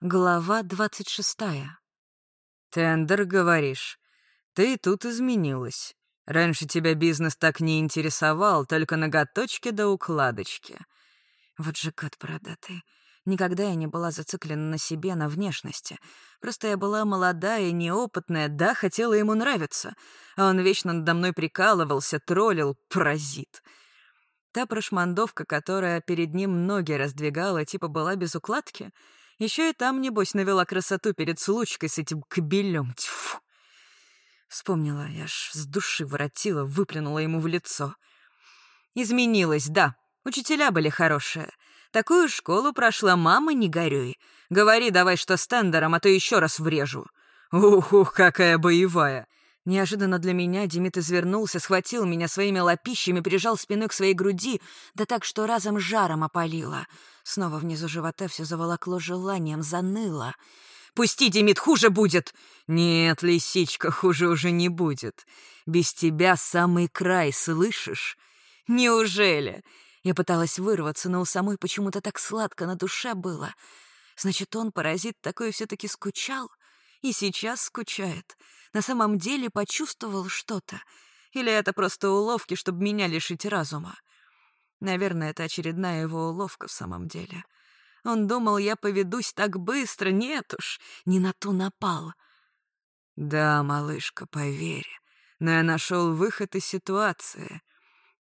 Глава двадцать шестая. «Тендер, говоришь? Ты тут изменилась. Раньше тебя бизнес так не интересовал, только ноготочки да укладочки». Вот же гад бородатый. Никогда я не была зациклена на себе, на внешности. Просто я была молодая неопытная, да, хотела ему нравиться. А он вечно надо мной прикалывался, троллил, паразит. Та прошмандовка, которая перед ним ноги раздвигала, типа была без укладки — еще и там, небось, навела красоту перед случкой с этим кобелем. Тьфу! Вспомнила, я аж с души воротила, выплюнула ему в лицо. Изменилась, да. Учителя были хорошие. Такую школу прошла мама, не горюй. Говори давай, что с тендером, а то еще раз врежу. Ух, какая боевая. Неожиданно для меня Демид извернулся, схватил меня своими лопищами, прижал спиной к своей груди, да так, что разом жаром опалило. Снова внизу живота все заволокло желанием, заныло. «Пусти, Демид, хуже будет!» «Нет, лисичка, хуже уже не будет. Без тебя самый край, слышишь?» «Неужели?» Я пыталась вырваться, но у самой почему-то так сладко на душе было. Значит, он, паразит, такой все таки скучал? И сейчас скучает на самом деле почувствовал что-то? Или это просто уловки, чтобы меня лишить разума? Наверное, это очередная его уловка в самом деле. Он думал, я поведусь так быстро. Нет уж, не на ту напал. Да, малышка, поверь. Но я нашел выход из ситуации.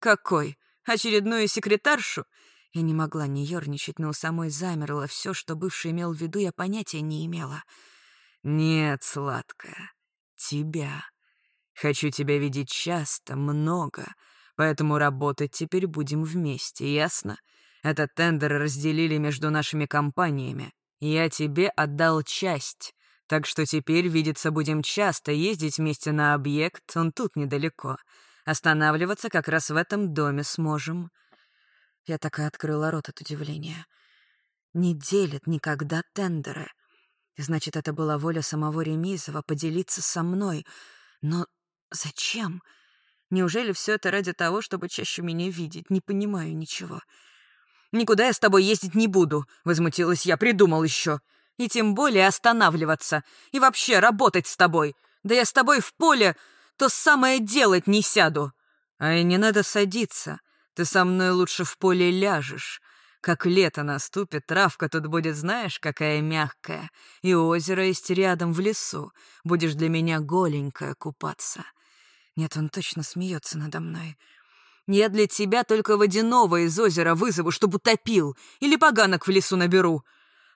Какой? Очередную секретаршу? Я не могла не ерничать, но у самой замерло. Все, что бывший имел в виду, я понятия не имела. Нет, сладкая, тебя. Хочу тебя видеть часто, много, поэтому работать теперь будем вместе, ясно? Этот тендер разделили между нашими компаниями. Я тебе отдал часть, так что теперь видеться будем часто, ездить вместе на объект, он тут недалеко. Останавливаться как раз в этом доме сможем. Я так и открыла рот от удивления. Не делят никогда тендеры. Значит, это была воля самого Ремизова поделиться со мной. Но зачем? Неужели все это ради того, чтобы чаще меня видеть? Не понимаю ничего. «Никуда я с тобой ездить не буду», — возмутилась я, придумал еще. «И тем более останавливаться. И вообще работать с тобой. Да я с тобой в поле то самое делать не сяду». «А и не надо садиться. Ты со мной лучше в поле ляжешь. Как лето наступит, травка тут будет знаешь, какая мягкая, и озеро есть рядом в лесу. Будешь для меня голенькая купаться. Нет, он точно смеется надо мной. Я для тебя только водяного из озера вызову, чтобы утопил, или поганок в лесу наберу.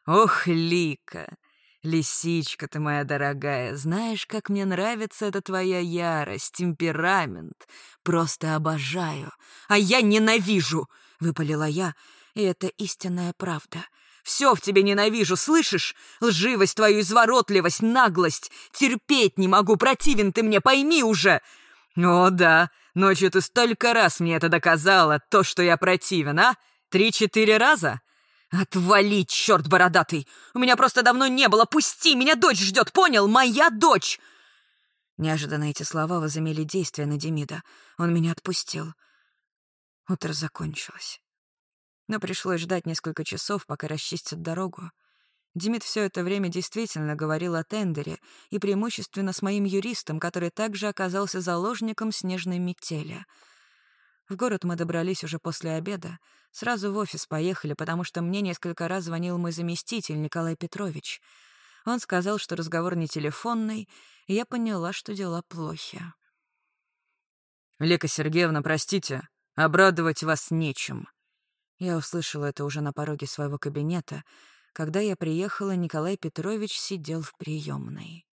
Ох, Лика, лисичка ты моя дорогая, знаешь, как мне нравится эта твоя ярость, темперамент. Просто обожаю. А я ненавижу, — выпалила я, — и это истинная правда. Все в тебе ненавижу, слышишь? Лживость твою, изворотливость, наглость. Терпеть не могу, противен ты мне, пойми уже. О, да, ночью ты столько раз мне это доказала, то, что я противен, а? Три-четыре раза? Отвали, черт бородатый! У меня просто давно не было, пусти, меня дочь ждет, понял? Моя дочь! Неожиданно эти слова возымели действие на Демида. Он меня отпустил. Утро закончилось. Но пришлось ждать несколько часов, пока расчистят дорогу. Димит все это время действительно говорил о тендере, и преимущественно с моим юристом, который также оказался заложником снежной метели. В город мы добрались уже после обеда. Сразу в офис поехали, потому что мне несколько раз звонил мой заместитель Николай Петрович. Он сказал, что разговор не телефонный, и я поняла, что дела плохи. «Лека Сергеевна, простите, обрадовать вас нечем», я услышала это уже на пороге своего кабинета. Когда я приехала, Николай Петрович сидел в приемной.